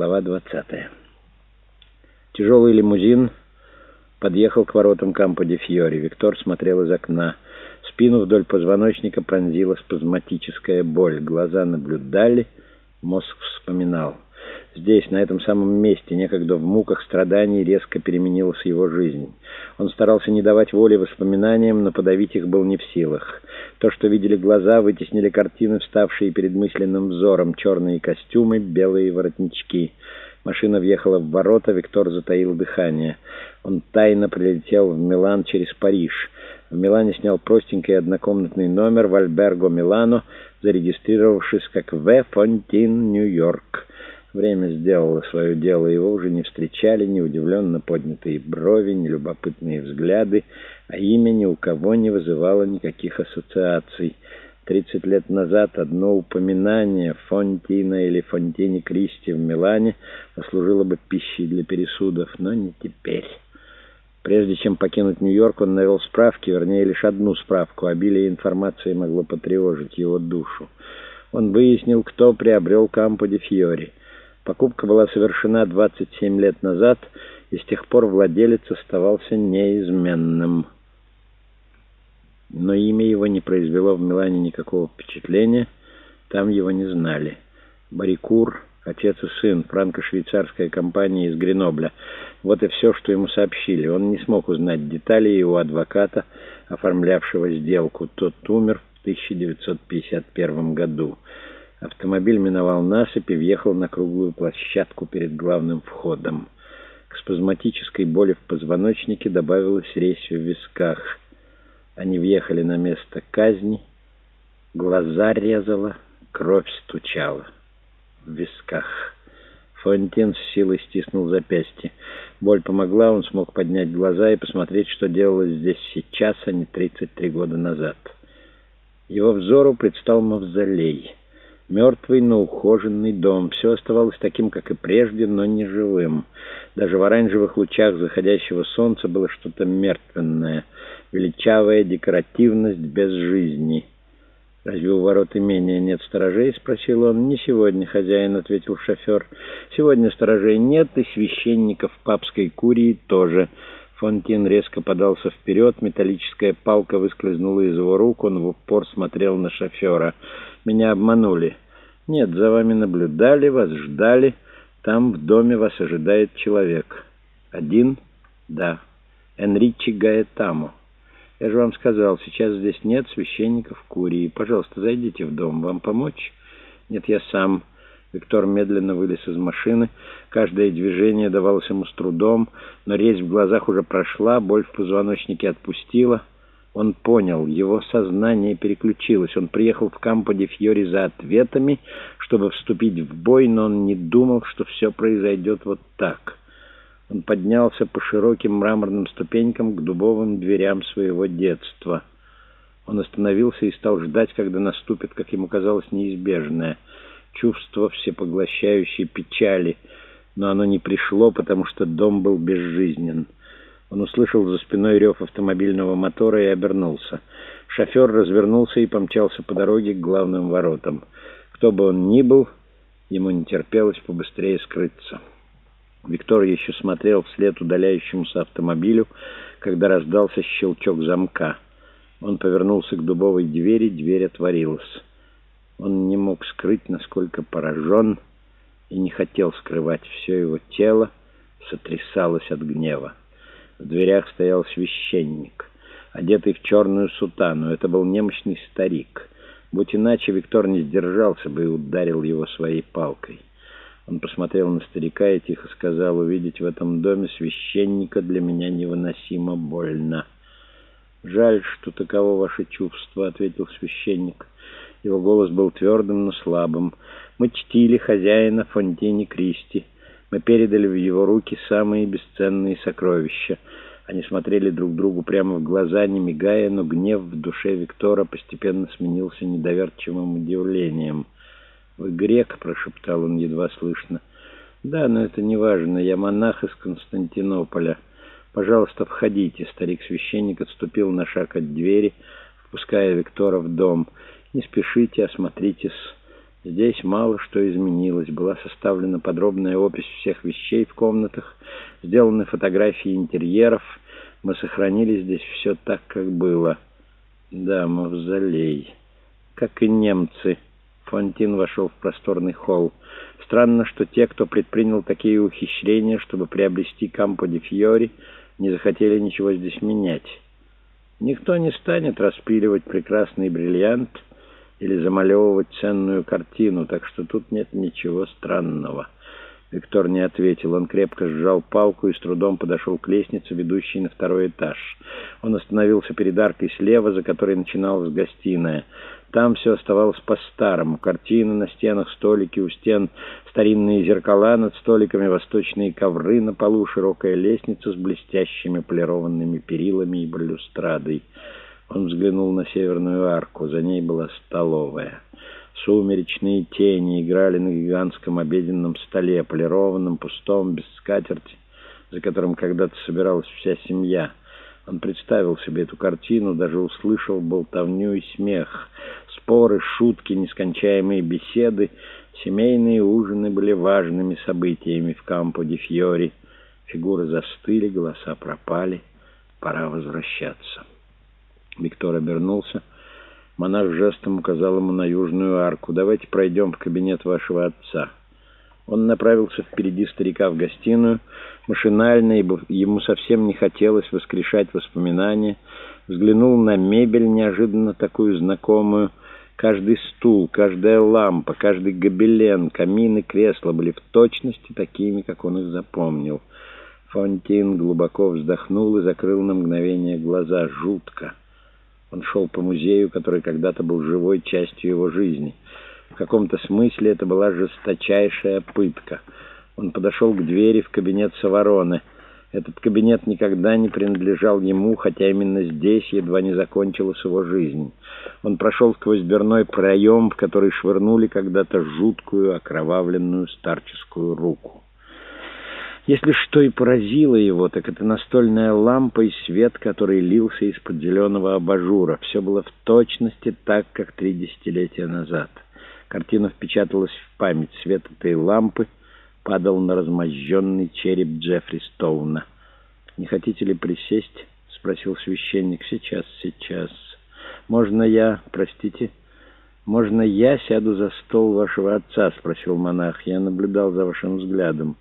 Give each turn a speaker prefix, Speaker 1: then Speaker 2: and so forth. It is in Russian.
Speaker 1: Глава 20. Тяжелый лимузин подъехал к воротам Кампо-де-Фьори. Виктор смотрел из окна. Спину вдоль позвоночника пронзила спазматическая боль. Глаза наблюдали, мозг вспоминал. Здесь, на этом самом месте, некогда в муках страданий, резко переменилась его жизнь. Он старался не давать воли воспоминаниям, но подавить их был не в силах. То, что видели глаза, вытеснили картины, вставшие перед мысленным взором. Черные костюмы, белые воротнички. Машина въехала в ворота, Виктор затаил дыхание. Он тайно прилетел в Милан через Париж. В Милане снял простенький однокомнатный номер в Альберго Милано, зарегистрировавшись как В. Фонтин, Нью-Йорк. Время сделало свое дело, его уже не встречали ни удивленно поднятые брови, ни любопытные взгляды, а имя ни у кого не вызывало никаких ассоциаций. Тридцать лет назад одно упоминание Фонтина или Фонтини Кристи в Милане послужило бы пищей для пересудов, но не теперь. Прежде чем покинуть Нью-Йорк, он навел справки, вернее, лишь одну справку. Обилие информации могло потревожить его душу. Он выяснил, кто приобрел Кампо де Фьори. Покупка была совершена 27 лет назад, и с тех пор владелец оставался неизменным. Но имя его не произвело в Милане никакого впечатления, там его не знали. Барикур, отец и сын, франко-швейцарская компания из Гренобля. Вот и все, что ему сообщили. Он не смог узнать детали его адвоката, оформлявшего сделку. Тот умер в 1951 году. Автомобиль миновал насыпь и въехал на круглую площадку перед главным входом. К спазматической боли в позвоночнике добавилась резь в висках. Они въехали на место казни. Глаза резала, кровь стучала в висках. Фонтин с силой стиснул запястье. Боль помогла, он смог поднять глаза и посмотреть, что делалось здесь сейчас, а не 33 года назад. Его взору предстал мавзолей — Мертвый, но ухоженный дом. Все оставалось таким, как и прежде, но не живым. Даже в оранжевых лучах заходящего солнца было что-то мертвенное. Величавая декоративность без жизни. «Разве у ворот имения нет сторожей?» — спросил он. «Не сегодня, хозяин», — ответил шофер. «Сегодня сторожей нет, и священников папской курии тоже». Фонтин резко подался вперед, металлическая палка выскользнула из его рук, он в упор смотрел на шофера. «Меня обманули». «Нет, за вами наблюдали, вас ждали. Там в доме вас ожидает человек». «Один?» «Да. Энричи Гаэтамо. Я же вам сказал, сейчас здесь нет священников Курии. Пожалуйста, зайдите в дом. Вам помочь?» «Нет, я сам». Виктор медленно вылез из машины. Каждое движение давалось ему с трудом, но резь в глазах уже прошла, боль в позвоночнике отпустила. Он понял, его сознание переключилось. Он приехал в Кампо-де-Фьори за ответами, чтобы вступить в бой, но он не думал, что все произойдет вот так. Он поднялся по широким мраморным ступенькам к дубовым дверям своего детства. Он остановился и стал ждать, когда наступит, как ему казалось, неизбежное — чувство всепоглощающей печали, но оно не пришло, потому что дом был безжизнен. Он услышал за спиной рев автомобильного мотора и обернулся. Шофер развернулся и помчался по дороге к главным воротам. Кто бы он ни был, ему не терпелось побыстрее скрыться. Виктор еще смотрел вслед удаляющемуся автомобилю, когда раздался щелчок замка. Он повернулся к дубовой двери, дверь отворилась. Он не мог скрыть, насколько поражен, и не хотел скрывать. Все его тело сотрясалось от гнева. В дверях стоял священник, одетый в черную сутану. Это был немощный старик. Будь иначе, Виктор не сдержался бы и ударил его своей палкой. Он посмотрел на старика и тихо сказал, «Увидеть в этом доме священника для меня невыносимо больно». «Жаль, что таково ваше чувство», — ответил священник. Его голос был твердым, но слабым. Мы чтили хозяина Фонтини Кристи. Мы передали в его руки самые бесценные сокровища. Они смотрели друг другу прямо в глаза, не мигая, но гнев в душе Виктора постепенно сменился недоверчивым удивлением. «Вы грек?» — прошептал он едва слышно. «Да, но это не важно. Я монах из Константинополя. Пожалуйста, входите». Старик-священник отступил на шаг от двери, впуская Виктора в дом. «Не спешите, осмотритесь. Здесь мало что изменилось. Была составлена подробная опись всех вещей в комнатах, сделаны фотографии интерьеров. Мы сохранили здесь все так, как было. Да, мавзолей. Как и немцы. Фонтин вошел в просторный холл. Странно, что те, кто предпринял такие ухищрения, чтобы приобрести Кампо де Фьори, не захотели ничего здесь менять. Никто не станет распиливать прекрасный бриллиант — или замалевывать ценную картину, так что тут нет ничего странного». Виктор не ответил. Он крепко сжал палку и с трудом подошел к лестнице, ведущей на второй этаж. Он остановился перед аркой слева, за которой начиналась гостиная. Там все оставалось по-старому. Картины на стенах, столики у стен, старинные зеркала над столиками, восточные ковры на полу, широкая лестница с блестящими полированными перилами и балюстрадой. Он взглянул на северную арку. За ней была столовая. Сумеречные тени играли на гигантском обеденном столе, полированном, пустом, без скатерти, за которым когда-то собиралась вся семья. Он представил себе эту картину, даже услышал болтовню и смех. Споры, шутки, нескончаемые беседы. Семейные ужины были важными событиями в Кампо-де-Фьори. Фигуры застыли, голоса пропали. Пора возвращаться. Виктор обернулся. Монах жестом указал ему на южную арку. «Давайте пройдем в кабинет вашего отца». Он направился впереди старика в гостиную. Машинально, ибо ему совсем не хотелось воскрешать воспоминания. Взглянул на мебель, неожиданно такую знакомую. Каждый стул, каждая лампа, каждый гобелен, камин и кресло были в точности такими, как он их запомнил. Фонтин глубоко вздохнул и закрыл на мгновение глаза. Жутко. Он шел по музею, который когда-то был живой частью его жизни. В каком-то смысле это была жесточайшая пытка. Он подошел к двери в кабинет Савароны. Этот кабинет никогда не принадлежал ему, хотя именно здесь едва не закончилась его жизнь. Он прошел сквозь дверной проем, в который швырнули когда-то жуткую окровавленную старческую руку. Если что и поразило его, так это настольная лампа и свет, который лился из-под зеленого абажура. Все было в точности так, как три десятилетия назад. Картина впечаталась в память. Свет этой лампы падал на размозженный череп Джеффри Стоуна. «Не хотите ли присесть?» — спросил священник. «Сейчас, сейчас. Можно я, простите, можно я сяду за стол вашего отца?» — спросил монах. «Я наблюдал за вашим взглядом».